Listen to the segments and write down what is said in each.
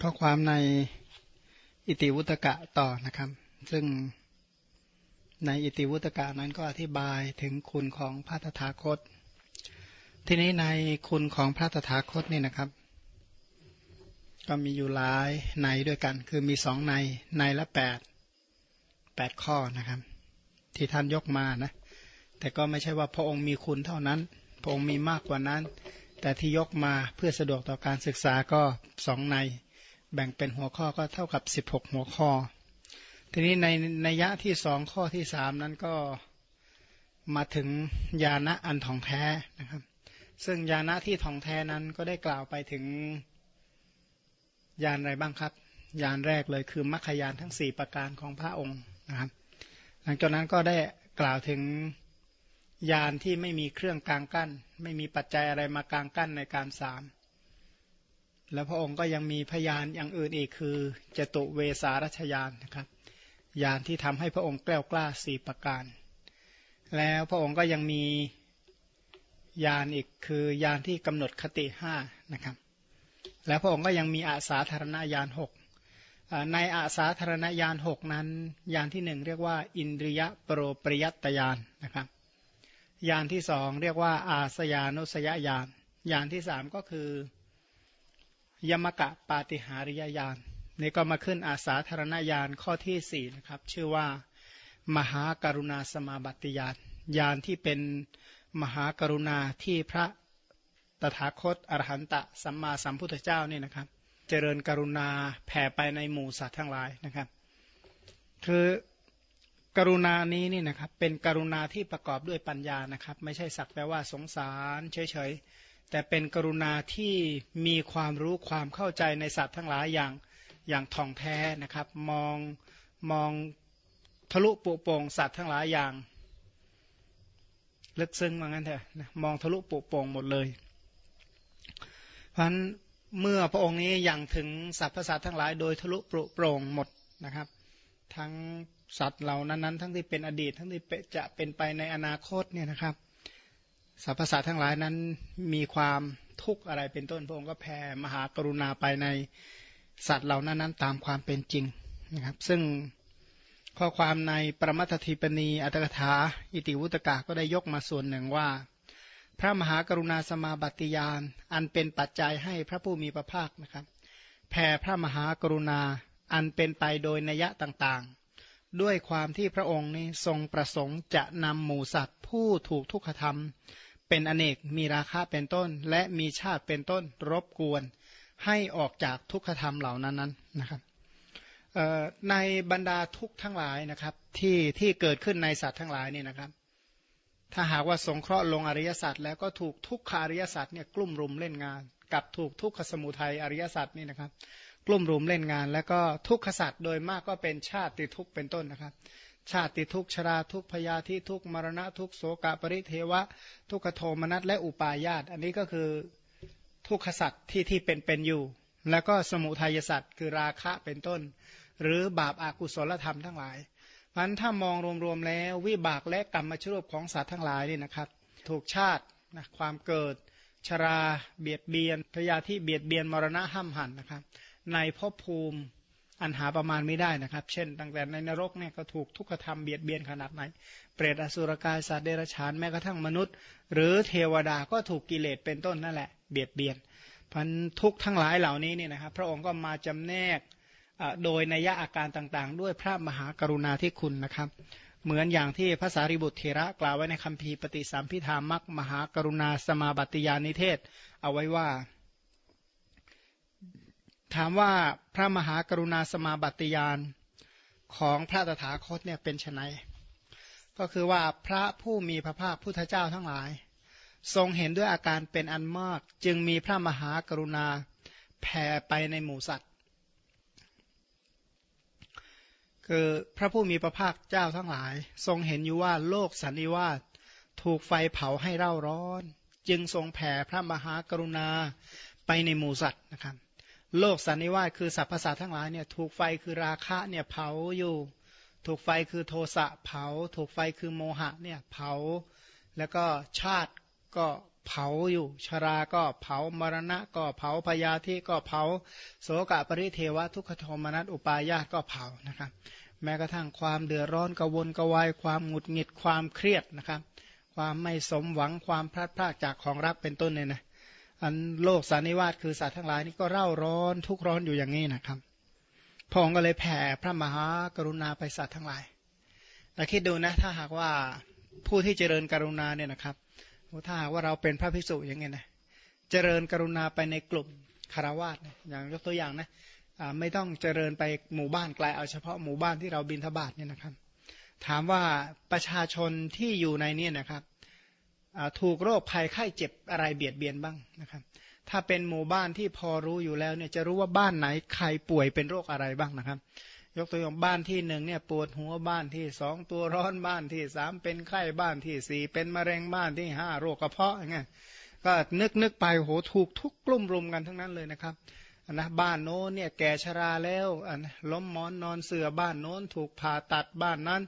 ข้อความในอิติวุตกะต่อนะครับ ซึ่งในอิติวุตกะนั้นก็อธิบายถึงคุณของพระตถาคต ทีนี้ในคุณของพระตถาคตนี่นะครับ ก็มีอยู่หลายในด้วยกัน คือมีสองในในละแปดแปดข้อนะครับ ที่ท่านยกมานะ แต่ก็ไม่ใช่ว่าพระองค์มีคุณเท่านั้น พระองค์มีมากกว่านั้น แต่ที่ยกมาเพื่อสะดวกต่อการศึกษาก็สองใน แบ่งเป็นหัวข้อก็เท่ากับ 16 หัวข้อ ทีนี้ในในยะที่สองข้อที่สามนั้นก็มาถึงญาณะอันทองแท้นะครับ ซึ่งญาณะที่ทองแท้นั้นก็ได้กล่าวไปถึงญาณอะไรบ้างครับญาณแรกเลยคือมรรคยานทั้ง 4 ประการของพระองค์นะครับ หลังจากนั้นก็ได้กล่าวถึง ยานที่ไม่มีเครื่องกลางกั้น ไม่มีปัจจัยอะไรมากลางกั้นในการสาม แล้วพระองค์ก็ยังมีพยานอย่างอื่นอีกคือจตุเวสารชยานนะครับยานที่ทำให้พระองค์แกล้วกล้าสี่ประการ แล้วพระองค์ก็ยังมียานอีกคือยานที่กำหนดคติห้านะครับ แล้วพระองค์ก็ยังมีอาสาธารณญาณหกในอาสาธารณญาณหกนั้น ยานที่หนึ่งเรียกว่า อินทรียโปรปริยัตยานนะครับ ยานที่สองเรียกว่าอาสยานุสยญาณยานที่สามก็คือยมกะปาติหาริยญาณนี่ก็มาขึ้นอาสาธารณญาณข้อที่สี่นะครับ ชื่อว่ามหาการุณาสมาบัติญาณญาณที่เป็นมหากรุณาที่พระตถาคตอรหันตะสัมมาสัมพุทธเจ้านี่นะครับ เจริญกรุณาแผ่ไปในหมู่สัตว์ทั้งหลายนะครับ คือ กรุณานี้นี่นะครับเป็นกรุณาที่ประกอบด้วยปัญญานะครับ ไม่ใช่สักแต่ว่าสงสารเฉยๆแต่เป็นกรุณาที่มีความรู้ความเข้าใจในสัตว์ทั้งหลายอย่างอย่างท่องแท้นะครับ มองมองทะลุปุโป่งสัตว์ทั้งหลายอย่าง ลึกซึ้งว่างั้นเถอะมองทะลุปุโป่งหมดเลย เพราะฉะนั้นเมื่อพระองค์นี้อยังถึงสรรพสัตว์ทั้งหลายโดยทะลุปุโปร่งหมดนะครับ ทั้ง สัตว์เหล่านั้นทั้งที่เป็นอดีต ทั้งที่จะเป็นไปในอนาคตเนี่ยนะครับสรรพสัตว์ทั้งหลายนั้นมีความทุกข์อะไรเป็นต้นพระองค์ก็แผ่มหากรุณาไปในสัตว์เหล่านั้นนั้นตามความเป็นจริงนะครับ ซึ่งข้อความในประมัตถิปณีอัตถกถาอิติวุตกะก็ได้ยกมาส่วนหนึ่งว่า พระมหากรุณาสมาบัติยานอันเป็นปัจจัยให้พระผู้มีพระภาคนะครับแผ่พระมหากรุณาอันเป็นไปโดยนัยต่างๆ ด้วยความที่พระองค์นี้ทรงประสงค์จะนำหมูสัตว์ผู้ถูกทุกขธรรม เป็นอเนกมีราคาเป็นต้น และมีชาติเป็นต้นรบกวน ให้ออกจากทุกขธรรมเหล่านั้นนั้นนะครับในบรรดาทุกทั้งหลายนะครับที่ที่เกิดขึ้นในสัตว์ทั้งหลายนี่นะครับ ถ้าหากว่าสงเคราะห์ลงอริยสัจแล้วก็ถูกทุกขาริยสัจเนี่ยกลุ่มรุมเล่นงาน กับถูกทุกขสมุทัยอริยสัจนี่นะครับ กลุ่มรุมเล่นงาน แล้วก็ทุกขสัตว์โดยมากก็เป็นชาติทุกเป็นต้นนะครับ ชาติทุกชราทุกพยาธิทุกมรณะทุกโสกะปริเทวะ ทุกขโทมนัสและอุปาญาต อันนี้ก็คือทุกขสัตว์ที่ที่เป็นเป็นอยู่ แล้วก็สมุทัยสัตว์คือราคะเป็นต้น หรือบาปอากุศลธรรมทั้งหลายพันถ้ามองรวมๆแล้ววิบากและกรรมชรูปของสัตว์ทั้งหลายนี่นะครับ ถูกชาตินะความเกิด ชรา เบียดเบียนพยาธิเบียดเบียนมรณะห้ามหันนะครับ ในภพภูมิอันหาประมาณไม่ได้นะครับ เช่น ตั้งแต่ในนรกเนี่ยก็ถูกทุกขธรรมเบียดเบียนขนาดไหน เปรตอสุรกายสัตว์เดรัจฉานแม้กระทั่งมนุษย์ หรือเทวดาก็ถูกกิเลสเป็นต้นนั่นแหละเบียดเบียนพันทุกทั้งหลายเหล่านี้เนี่ยนะครับพระองค์ก็มาจำแนกโดยนัยอาการต่างๆ ด้วยพระมหากรุณาธิคุณนะครับ เหมือนอย่างที่พระสารีบุตรเทระกล่าวไว้ในคัมภีร์ปฏิสัมพิธามักมหากรุณาสมาบัติยานิเทศ เอาไว้ว่า ถามว่าพระมหากรุณาสมาบัติยานของพระตถาคตเนี่ยเป็นไนก็คือว่าพระผู้มีพระภาคพุทธเจ้าทั้งหลาย ทรงเห็นด้วยอาการเป็นอันมาก จึงมีพระมหากรุณาแผ่ไปในหมู่สัตว์ คือพระผู้มีพระภาคเจ้าทั้งหลาย ทรงเห็นอยู่ว่าโลกสันนิวาสถูกไฟเผาให้เร่าร้อน จึงทรงแผ่พระมหากรุณาไปในหมู่สัตว์นะครับ โลกสันนิวาสคือสรรพสัตว์ทั้งหลายเนี่ยถูกไฟคือราคะเนี่ยเผาอยู่ ถูกไฟคือโทสะเผา ถูกไฟคือโมหะเนี่ยเผา แล้วก็ชาติก็เผาอยู่ ชราก็เผามรณะก็เผาพยาธิก็เผา โสกะปริเทวะทุกขโทมนัสอุปายาตก็เผานะครับ แม้กระทั่งความเดือดร้อนกวนกวายความหงุดหงิดความเครียดนะครับ ความไม่สมหวังความพลาดพลาดจากของรักเป็นต้นเนี่ยนะ อันโลกสันนิวาสคือสัตว์ทั้งหลายนี่ก็เร่าร้อนทุกร้อนอยู่อย่างนี้นะครับพระองค์ก็เลยแผ่พระมหากรุณาไปสัตว์ทั้งหลายเราคิดดูนะถ้าหากว่าผู้ที่เจริญกรุณาเนี่ยนะครับถ้าหากว่าเราเป็นพระภิกษุอย่างเงี้ยนะเจริญกรุณาไปในกลุ่มคารวาสนะอย่างยกตัวอย่างนะไม่ต้องเจริญไปหมู่บ้านไกลเอาเฉพาะหมู่บ้านที่เราบินทบาทเนี่ยนะครับ ถามว่าประชาชนที่อยู่ในนี้นะครับ ถูกโรคภัยไข้เจ็บอะไรเบียดเบียนบ้างนะครับถ้าเป็นหมู่บ้านที่พอรู้อยู่แล้วเนี่ยจะรู้ว่าบ้านไหนใครป่วยเป็นโรคอะไรบ้างนะครับ ยกตัวอย่างบ้านที่หนึ่งเนี่ยปวดหัวบ้านที่สองตัวร้อนบ้านที่สามเป็นไข้บ้านที่สี่เป็นมะเร็งบ้านที่ห้าโรคกระเพาะอย่างก็นึกนึกไปโหถูกทุกกลุ่มรุมกันทั้งนั้นเลยนะครับนะบ้านโน้นเนี่ยแก่ชราแล้วล้มหมอนนอนเสือบ้านโน้นถูกผ่าตัดบ้านนั้น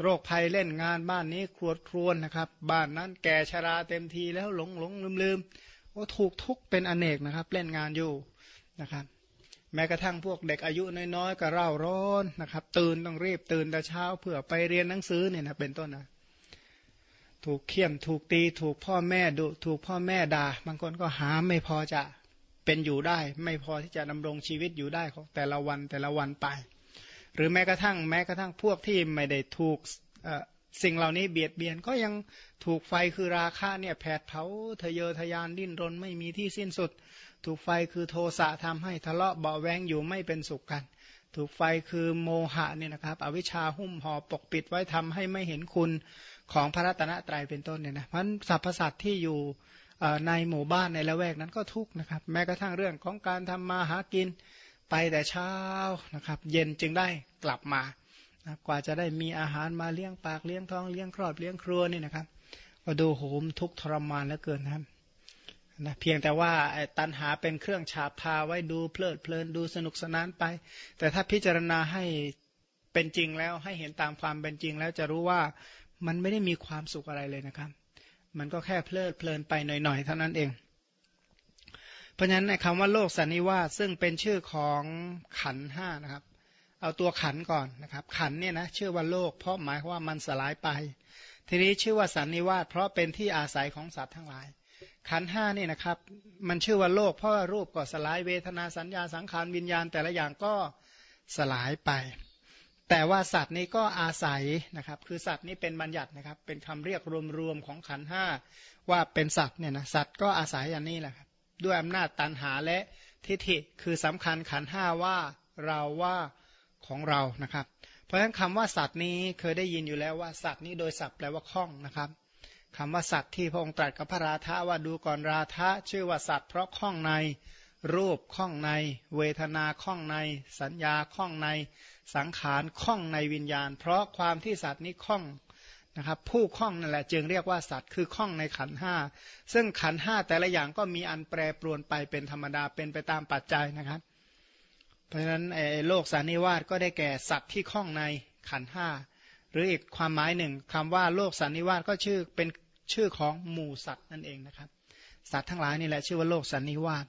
โรคภัยเล่นงานบ้านนี้ครวดครวนนะครับ บ้านนั้นแก่ชราเต็มทีแล้วหลงหลงลืมลืมโอ้ถูกทุกเป็นอเนกนะครับ เล่นงานอยู่นะครับ แม้กระทั่งพวกเด็กอายุน้อยๆก็เร่าร้อนนะครับ ตื่นต้องรีบตื่นแต่เช้าเพื่อไปเรียนหนังสือเนี่ยนะเป็นต้นนะถูกเคี่ยมถูกตีถูกพ่อแม่ดุถูกพ่อแม่ด่าบางคนก็หาไม่พอจะเป็นอยู่ได้ ไม่พอที่จะดำรงชีวิตอยู่ได้ของแต่ละวันแต่ละวันไป หรือแม้กระทั่งแม้กระทั่งพวกที่ไม่ได้ถูกสิ่งเหล่านี้เบียดเบียนก็ยังถูกไฟคือราคะเนี่ยแผดเผาทะเยอทะยานดิ้นรนไม่มีที่สิ้นสุด ถูกไฟคือโทสะทำให้ทะเลาะเบาแวงอยู่ไม่เป็นสุขกัน ถูกไฟคือโมหะเนี่ยนะครับ อวิชชาหุ้มห่อปกปิดไว้ทำให้ไม่เห็นคุณของพระรัตนตรัยเป็นต้นเนี่ยนะเพราะสรรพสัตว์ที่อยู่ในหมู่บ้านในละแวกนั้นก็ทุกข์นะครับ แม้กระทั่งเรื่องของการทำมาหากิน ไปแต่เช้านะครับ เย็นจึงได้กลับมากว่าจะได้มีอาหารมาเลี้ยงปากเลี้ยงท้องเลี้ยงครอบเลี้ยงครัวนี่นะครับก็ดูโหมทุกทรมานแล้วเกินนะครับนะเพียงแต่ว่าตันหาเป็นเครื่องฉาบทาไว้ดูเพลิดเพลินดูสนุกสนานไป แต่ถ้าพิจารณาให้เป็นจริงแล้วให้เห็นตามความเป็นจริงแล้วจะรู้ว่ามันไม่ได้มีความสุขอะไรเลยนะครับ มันก็แค่เพลิดเพลินไปหน่อยๆเท่านั้นเอง เพราะฉะนั้นคำว่าโลกสันนิวาสซึ่งเป็นชื่อของขันห้านะครับ เอาตัวขันก่อนนะครับ ขันเนี่ยนะชื่อว่าโลก เพราะหมายว่ามันสลายไป ทีนี้ชื่อว่าสันนิวาสเพราะเป็นที่อาศัยของสัตว์ทั้งหลาย ขันห้านี่นะครับ มันชื่อว่าโลก เพราะว่ารูปก็สลายเวทนาสัญญาสังขารวิญญาณ แต่ละอย่างก็สลายไป แต่ว่าสัตว์นี้ก็อาศัยนะครับ คือสัตว์นี้เป็นบัญญัตินะครับ เป็นคำเรียกรวมๆของขันห้าว่าเป็นสัตว์เนี่ยนะสัตว์ก็อาศัยอันนี้แหละครับ ด้วยอำนาจตันหาและทิฏฐิคือสำคัญขันห้าว่าเราว่าของเรานะครับ เพราะฉะนั้นคำว่าสัตว์นี้เคยได้ยินอยู่แล้วว่าสัตว์นี้โดยศัพท์แปลว่าคล้องนะครับคำว่าสัตว์ที่พระองค์ตรัสกับพระราธาว่าดูก่อนราธะชื่อว่าสัตว์เพราะคล้องในรูปคล้องใน เวทนาคล้องใน สัญญาคล้องใน สังขารคล้องในวิญญาณ เพราะความที่สัตว์นี้คล้อง นะครับผู้คล้องนั่นแหละจึงเรียกว่าสัตว์คือคล้องในขันห้าซึ่งขันห้าแต่ละอย่างก็มีอันแปรปรวนไปเป็นธรรมดาเป็นไปตามปัจจัยนะครับ เพราะฉะนั้นโลกสานิวาสก็ได้แก่สัตว์ที่คล้องในขันห้าหรืออีกความหมายหนึ่งคำว่าโลกสานิวาสก็ชื่อเป็นชื่อของหมู่สัตว์นั่นเองนะครับ สัตว์ทั้งหลายนี่แหละชื่อว่าโลกสันนิวาส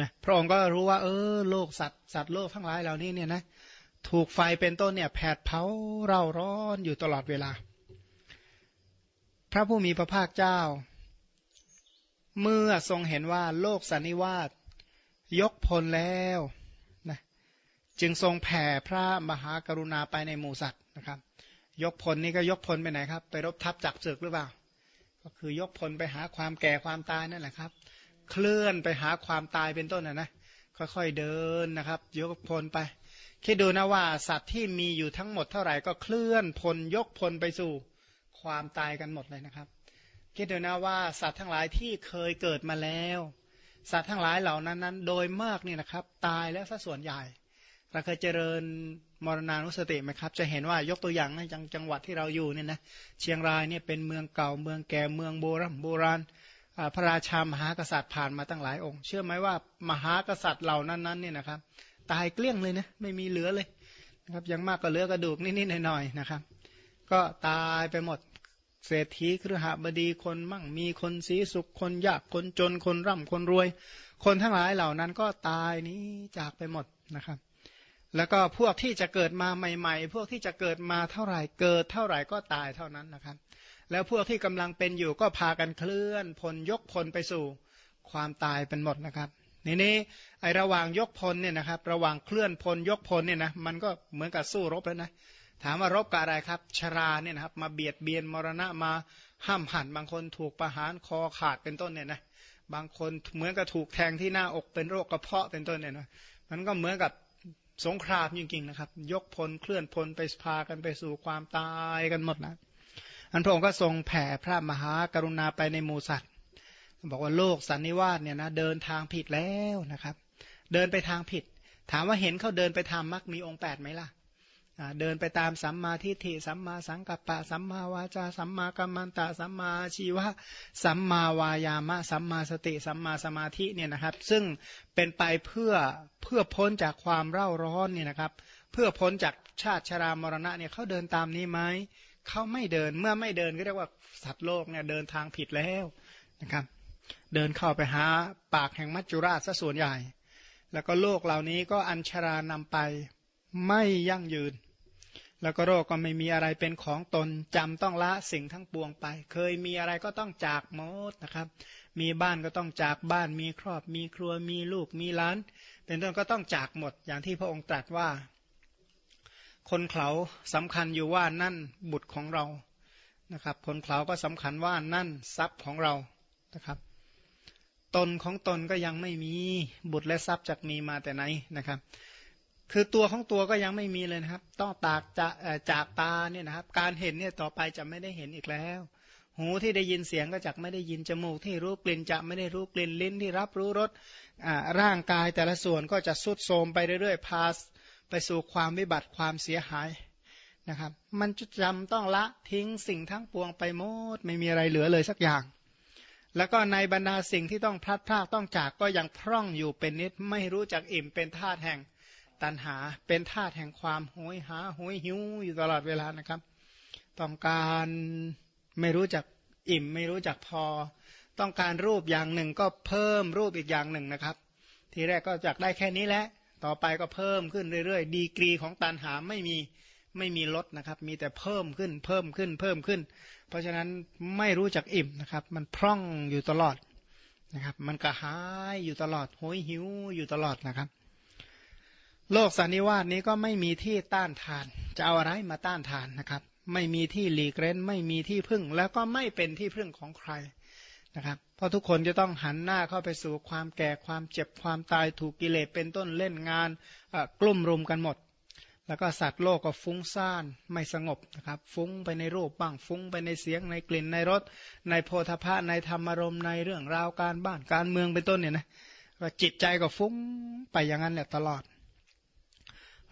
นะพระองค์ก็รู้ว่าเออโลกสัตว์สัตว์โลกทั้งหลายเหล่านี้เนี่ยนะ ถูกไฟเป็นต้นเนี่ยแผดเผาเร่าร้อนอยู่ตลอดเวลา พระผู้มีพระภาคเจ้า เมื่อทรงเห็นว่าโลกสันนิวาสยกพลแล้วนะจึงทรงแผ่พระมหากรุณาไปในหมู่สัตว์นะครับ ยกพลนี่ก็ยกพลไปไหนครับ ไปรบทับจักศึกหรือเปล่า ก็คือยกพลไปหาความแก่ความตายนั่นแหละครับ เคลื่อนไปหาความตายเป็นต้นนะนะค่อยๆเดินนะครับ ยกพลไป คิดดูนะว่าสัตว์ที่มีอยู่ทั้งหมดเท่าไหร่ก็เคลื่อนพลยกพลไปสู่ความตายกันหมดเลยนะครับ คิดดูนะว่าสัตว์ทั้งหลายที่เคยเกิดมาแล้ว สัตว์ทั้งหลายเหล่านั้นนั้น โดยมากเนี่ยนะครับ ตายแล้วซะส่วนใหญ่เราเคยเจริญมรณานุสติไหมครับ จะเห็นว่ายกตัวอย่างในจังจังหวัดที่เราอยู่เนี่ยนะเชียงรายเนี่ยเป็นเมืองเก่าเมืองแก่เมืองโบราณโบราณพระราชามหากษัตริย์ผ่านมาตั้งหลายองค์ เชื่อไหมว่ามหากษัตริย์เหล่านั้นนั้นเนี่ยนะครับ ตายเกลี้ยงเลยนะไม่มีเหลือเลยนะครับยังมากก็เหลือกระดูกนิดๆหน่อยๆนะครับ ก็ตายไปหมดเศรษฐีครือหบดีคนมั่งมีคนสีสุขคนยากคนจนคนร่ำคนรวย คนทั้งหลายเหล่านั้นก็ตายนี้จากไปหมดนะครับ แล้วก็พวกที่จะเกิดมาใหม่ ๆ พวกที่จะเกิดมาเท่าไหร่เกิดเท่าไหร่ก็ตายเท่านั้นนะครับ แล้วพวกที่กำลังเป็นอยู่ก็พากันเคลื่อนพลยกพลไปสู่ความตายเป็นหมดนะครับ นี่นี่ไอระหว่างยกพลเนี่ยนะครับ ระหว่างเคลื่อนพลยกพลเนี่ยนะมันก็เหมือนกับสู้รบแล้วนะถามว่ารบกับอะไรครับ ชราเนี่ยนะครับ มาเบียดเบียนมรณะมาห้ามหันบางคนถูกประหารคอขาดเป็นต้นเนี่ยนะบางคนเหมือนกับถูกแทงที่หน้าอกเป็นโรคกระเพาะเป็นต้นเนี่ยนะมันก็เหมือนกับสงครามจริงๆนะครับ ยกพลเคลื่อนพลไปพากันไปสู่ความตายกันหมดนะอันพระองค์ก็ทรงแผ่พระมหากรุณาไปในหมู่สัตว์ บอกว่าโลกสันนิวาสเนี่ยนะเดินทางผิดแล้วนะครับ เดินไปทางผิด ถามว่าเห็นเขาเดินไปทางมักมีองค์แปดไหมล่ะเดินไปตามสัมมาทิฏฐิสัมมาสังกัปปะ สัมมาวาจา สัมมากัมมันตะ สัมมาชีวะ สัมมาวายามะ สัมมาสติ สัมมาสมาธิเนี่ยนะครับ ซึ่งเป็นไปเพื่อเพื่อพ้นจากความเร่าร้อนเนี่ยนะครับ เพื่อพ้นจากชาติชรามรณะเนี่ยเขาเดินตามนี้ไหมเขาไม่เดินเมื่อไม่เดินก็เรียกว่าสัตว์โลกเนี่ยเดินทางผิดแล้วนะครับ เดินเข้าไปหาปากแห่งมัจจุราชซะส่วนใหญ่ แล้วก็โลกเหล่านี้ก็อัญชารานำไปไม่ยั่งยืน แล้วก็โรคก็ไม่มีอะไรเป็นของตนจำต้องละสิ่งทั้งปวงไป เคยมีอะไรก็ต้องจากหมดนะครับ มีบ้านก็ต้องจากบ้านมีครอบ มีครัวมีลูกมีล้าน เป็นต้นก็ต้องจากหมดอย่างที่พระองค์ตรัสว่า คนเขาสำคัญอยู่ว่านั่นบุตรของเรานะครับ คนเขาก็สำคัญว่านั่นทรัพย์ของเรานะครับ ตนของตนก็ยังไม่มีบุตรและทรัพย์จากมีมาแต่ไหนนะครับ คือตัวของตัวก็ยังไม่มีเลยนะครับ ต้องตากจะจากตาเนี่ยนะครับ การเห็นเนี่ยต่อไปจะไม่ได้เห็นอีกแล้ว หูที่ได้ยินเสียงก็จะไม่ได้ยินจมูกที่รู้กลิ่นจะไม่ได้รู้กลิ่นลิ้นที่รับรู้รสร่างกายแต่ละส่วนก็จะสุดโทมไปเรื่อยๆพาไปสู่ความวิบัติความเสียหายนะครับ มันจะจำต้องละทิ้งสิ่งทั้งปวงไปหมดไม่มีอะไรเหลือเลยสักอย่าง แล้วก็ในบรรดาสิ่งที่ต้องพลัดพรากต้องจากก็ยังพร่องอยู่เป็นนิดไม่รู้จักอิ่มเป็นธาตุแห่งตัณหา เป็นธาตุแห่งความหวยหาหวยหิวอยู่ตลอดเวลานะครับ ต้องการไม่รู้จักอิ่มไม่รู้จักพอ ต้องการรูปอย่างหนึ่งก็เพิ่มรูปอีกอย่างหนึ่งนะครับ ทีแรกก็จักได้แค่นี้แหละต่อไปก็เพิ่มขึ้นเรื่อยๆ ดีกรีของตันหาไม่มี ไม่มีลดนะครับ มีแต่เพิ่มขึ้นเพิ่มขึ้นเพิ่มขึ้น เพราะฉะนั้นไม่รู้จักอิ่มนะครับ มันพร่องอยู่ตลอดนะครับ มันกระหายอยู่ตลอดหวยหิวอยู่ตลอดนะครับ โลกสันนิวาสนี้ก็ไม่มีที่ต้านทาน จะเอาอะไรมาต้านทานนะครับ ไม่มีที่หลีกเล้นไม่มีที่พึ่ง แล้วก็ไม่เป็นที่พึ่งของใครนะครับเพราะทุกคนจะต้องหันหน้าเข้าไปสู่ความแก่ความเจ็บความตายถูกกิเลสเป็นต้นเล่นงานกลุ่มรุมกันหมด แล้วก็สัตว์โลกก็ฟุ้งซ่านไม่สงบนะครับ ฟุ้งไปในรูปบ้างฟุ้งไปในเสียงในกลิ่นในรสในโพธาภะในธรรมารมในเรื่องราวการบ้านการเมืองเป็นต้นเนี่ยนะจิตใจก็ฟุ้งไปอย่างนั้นแหละตลอด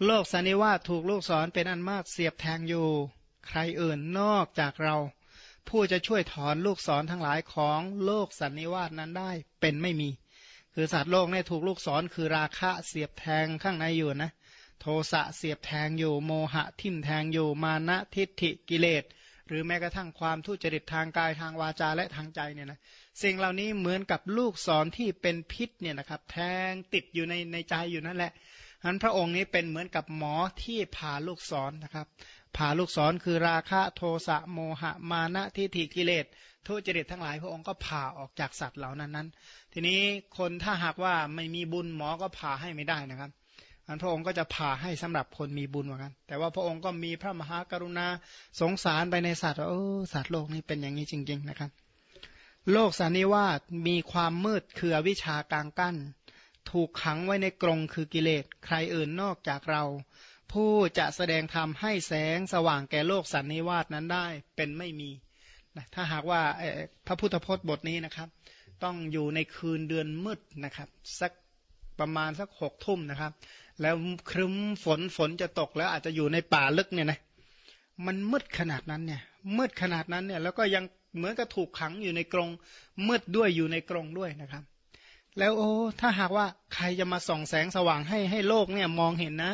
โลกสันนิวาสถูกลูกศรเป็นอันมากเสียบแทงอยู่ ใครอื่นนอกจากเรา ผู้จะช่วยถอนลูกศรทั้งหลายของโลกสันนิวาสนั้นได้เป็นไม่มี คือสัตว์โลกเนี่ยถูกลูกศรคือราคะเสียบแทงข้างในอยู่นะ ทสะเสียบแทงอยู่โมหะทิ่มแทงอยู่มานะทิฏฐิกิเลส หรือแม้กระทั่งความทุจริตทางกายทางวาจาและทางใจเนี่ยนะสิ่งเหล่านี้เหมือนกับลูกศรที่เป็นพิษเนี่ยนะครับแทงติดอยู่ในในใจอยู่นั่นแหละนั้นพระองค์นี้เป็นเหมือนกับหมอที่ผ่าลูกศรนนะครับผ่าลูกศรคือราคะโทสะโมหะมานะทิฏฐิกิเลสทุจริตทั้งหลายพระองค์ก็ผ่าออกจากสัตว์เหล่านั้นนั้น ทีนี้คนถ้าหากว่าไม่มีบุญหมอก็ผ่าให้ไม่ได้นะครับ อันพระองค์ก็จะผ่าให้สำหรับคนมีบุญเหมือนกัน แต่ว่าพระองค์ก็มีพระมหากรุณาสงสารไปในสัตว์ว่าเออสัตว์โลกนี้เป็นอย่างนี้จริง ๆ นะครับ โลกสันนิวาสมีความมืดคือวิชากลางกั้น ถูกขังไว้ในกรงคือกิเลส ใครอื่นนอกจากเรา ผู้จะแสดงธรรมให้แสงสว่างแก่โลกสันนิวาสนั้นได้เป็นไม่มีนะถ้าหากว่าพระพุทธพจน์บทนี้นะครับ ต้องอยู่ในคืนเดือนมืดนะครับ สัก ประมาณสักหกทุ่มนะครับ แล้วครึ้มฝนฝนจะตกแล้วอาจจะอยู่ในป่าลึกเนี่ยนะมันมืดขนาดนั้นเนี่ยมืดขนาดนั้นเนี่ยแล้วก็ยังเหมือนกับถูกขังอยู่ในกรงมืดด้วยอยู่ในกรงด้วยนะครับ แล้วโอ้ถ้าหากว่าใครจะมาส่องแสงสว่างให้ให้โลกเนี่ยมองเห็นนะ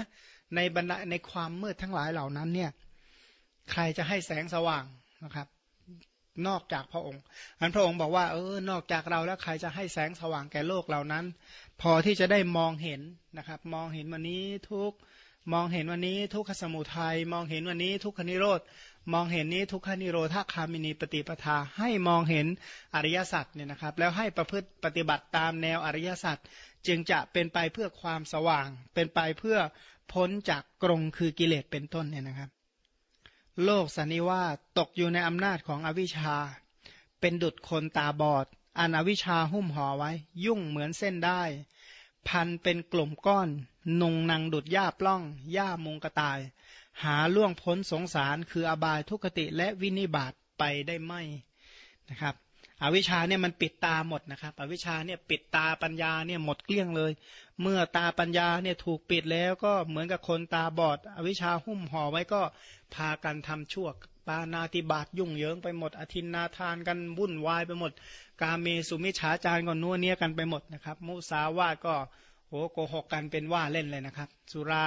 ในบรรดาในความมืดทั้งหลายเหล่านั้นเนี่ย ใครจะให้แสงสว่างนะครับ นอกจากพระองค์อันพระองค์บอกว่าเออนอกจากเราแล้วใครจะให้แสงสว่างแก่โลกเหล่านั้น พอที่จะได้มองเห็นนะครับ มองเห็นวันนี้ทุกมองเห็นวันนี้ทุกขสมุทัยมองเห็นวันนี้ทุกขนิโรธมองเห็นนี้ทุกขานิโรธาคามินีปฏิปทาให้มองเห็นอริยสัจเนี่ยนะครับ แล้วให้ประพฤติปฏิบัติตามแนวอริยสัจจึงจะเป็นไปเพื่อความสว่าง เป็นไปเพื่อพ้นจากกรงคือกิเลสเป็นต้นเนี่ยนะครับ โลกสันนิวาตกอยู่ในอำนาจของอวิชชา เป็นดุดคนตาบอดอันอวิชชาหุ้มห่อไว้ ยุ่งเหมือนเส้นได้ พันเป็นกลุ่มก้อน นุงนางดุดหญ้าปล้องหญ้ามุงกระต่าย หาล่วงพ้นสงสารคืออบายทุกติและวินิบาตไปได้ไม่นะครับ อวิชชาเนี่ยมันปิดตาหมดนะครับอวิชชาเนี่ยปิดตาปัญญาเนี่ยหมดเกลี้ยงเลย เมื่อตาปัญญาเนี่ยถูกปิดแล้วก็เหมือนกับคนตาบอด อวิชชาหุ้มห่อไว้ก็พากันทำชั่วปานาติบาตยุ่งเหยิงไปหมดอธินนาทานกันวุ่นวายไปหมด กาเมสุมิฉาจารก็นัวเนียกันไปหมดนะครับ มุสาวาทก็โหโกหกกันเป็นว่าเล่นเลยนะครับ สุรา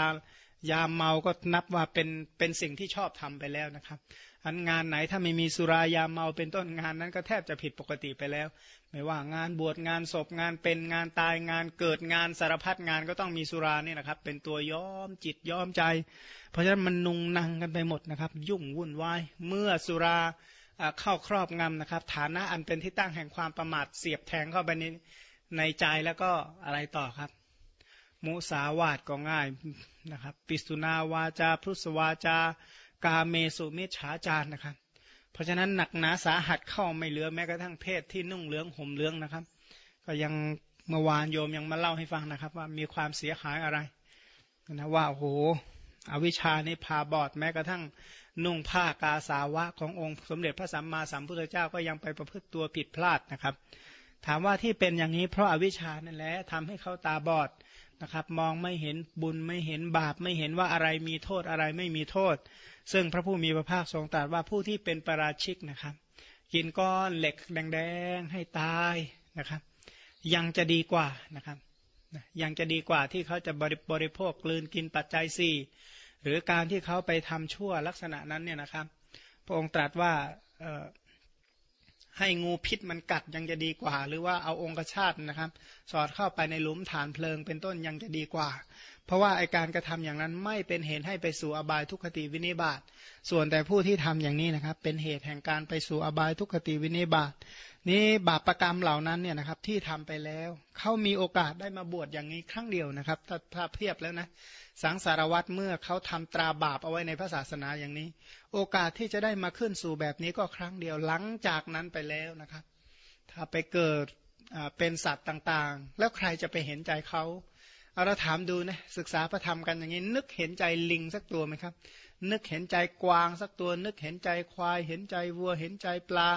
ยามเมาก็นับว่าเป็นเป็นสิ่งที่ชอบทำไปแล้วนะครับ อันงานไหนถ้าไม่มีสุรายาเมาเป็นต้นงานนั้นก็แทบจะผิดปกติไปแล้ว ไม่ว่างานบวชงานศพงานเป็นงานตายงานเกิดงานสารพัดงานก็ต้องมีสุราเนี่ยนะครับ เป็นตัวย้อมจิตย้อมใจ เพราะฉะนั้นมันนุงนังกันไปหมดนะครับ ยุ่งวุ่นวายเมื่อสุราเข้าครอบงำนะครับ ฐานะอันเป็นที่ตั้งแห่งความประมาทเสียบแทงเข้าไปในในใจแล้วก็อะไรต่อครับ มุสาวาทก็ง่ายนะครับ ปิสุนาวาจาพุสวาจา กาเมสุมิฉาจารนะครับ เพราะฉะนั้นหนักหนาสาหัสเข้าไม่เหลือแม้กระทั่งเพศที่นุ่งเหลืองห่มเหลืองนะครับ ก็ยังเมื่อวานโยมยังมาเล่าให้ฟังนะครับ ว่ามีความเสียหายอะไรนะว่าโอ้โหอวิชานี่พาบอดแม้กระทั่งนุ่งผ้ากาสาวะขององค์สมเด็จพระสัมมาสัมพุทธเจ้าก็ยังไปประพฤติตัวผิดพลาดนะครับ ถามว่าที่เป็นอย่างนี้เพราะอาวิชานั่นแหละทำให้เขาตาบอด นะครับ มองไม่เห็นบุญไม่เห็นบาปไม่เห็นว่าอะไรมีโทษอะไรไม่มีโทษ ซึ่งพระผู้มีพระภาคทรงตรัสว่าผู้ที่เป็นประราชิกนะครับกินก้อนเหล็กแดงๆให้ตายนะครับ ยังจะดีกว่านะครับยังจะดีกว่าที่เขาจะบริบริโภคกลืนกินปัจจัยสี่หรือการที่เขาไปทำชั่วลักษณะนั้นเนี่ยนะครับ พระองค์ตรัสว่า ให้งูพิษมันกัดยังจะดีกว่า หรือว่าเอาองคชาตนะครับ สอดเข้าไปในหลุมฐานเพลิงเป็นต้นยังจะดีกว่า เพราะว่าไอการกระทำอย่างนั้นไม่เป็นเหตุให้ไปสู่อบายทุกขติวินิบาตส่วนแต่ผู้ที่ทำอย่างนี้นะครับ เป็นเหตุแห่งการไปสู่อบายทุกขติวินิบาตนี้บาปประกรรมเหล่านั้นเนี่ยนะครับที่ทำไปแล้วเขามีโอกาสได้มาบวชอย่างนี้ครั้งเดียวนะครับ ถ้าถ้าเทียบแล้วนะสังสารวัตรเมื่อเขาทำตราบาปเอาไว้ในพระศาสนาอย่างนี้ โอกาสที่จะได้มาขึ้นสู่แบบนี้ก็ครั้งเดียวหลังจากนั้นไปแล้วนะครับ ถ้าไปเกิดเป็นสัตว์ต่างๆ แล้วใครจะไปเห็นใจเขา เอาเราถามดูนะศึกษาพระธรรมกันอย่างนี้ นึกเห็นใจลิงสักตัวไหมครับ นึกเห็นใจกวางสักตัว นึกเห็นใจควาย เห็นใจวัว เห็นใจปลา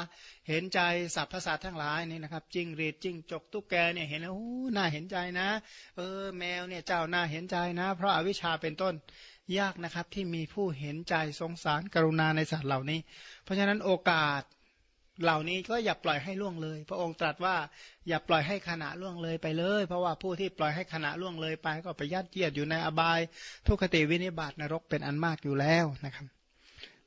เห็นใจสัตว์ภาษาททั้งหลายนี่นะครับจิ้งรีดจิ้งจกตุ๊กแกเนี่ยเห็นแล้วน่าเห็นใจนะ เออแมวเนี่ยเจ้าน่าเห็นใจนะ เพราะอาวิชชาเป็นต้นยากนะครับที่มีผู้เห็นใจสงสารกรุณาในสัตว์เหล่านี้ เพราะฉะนั้นโอกาส เหล่านี้ก็อย่าปล่อยให้ล่วงเลย พระองค์ตรัสว่าอย่าปล่อยให้ขณะล่วงเลยไปเลย เพราะว่าผู้ที่ปล่อยให้ขณะล่วงเลยไป ก็ไปยัดเยียดอยู่ในอบาย ทุกขติวินิบาตนรกเป็นอันมากอยู่แล้วนะครับ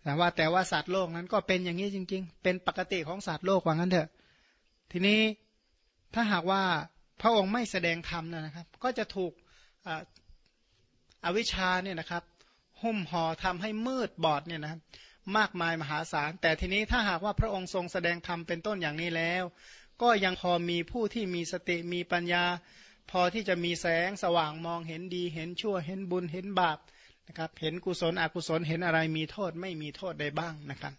แต่ว่าแต่ว่าสัตว์โลกนั้นก็เป็นอย่างนี้จริง ๆ เป็นปกติของสัตว์โลกว่างั้นเถอะ ทีนี้ถ้าหากว่าพระองค์ไม่แสดงธรรมนะครับ ก็จะถูกอวิชชาเนี่ยนะครับ หุ้มห่อทำให้มืดบอดเนี่ยนะครับ มากมายมหาศาล แต่ทีนี้ถ้าหากว่าพระองค์ทรงแสดงธรรมเป็นต้นอย่างนี้แล้ว ก็ยังพอมีผู้ที่มีสติมีปัญญา พอที่จะมีแสงสว่างมองเห็นดีเห็นชั่วเห็นบุญเห็นบาปนะครับเห็นกุศลอกุศลเห็นอะไรมีโทษไม่มีโทษใดบ้างนะครับ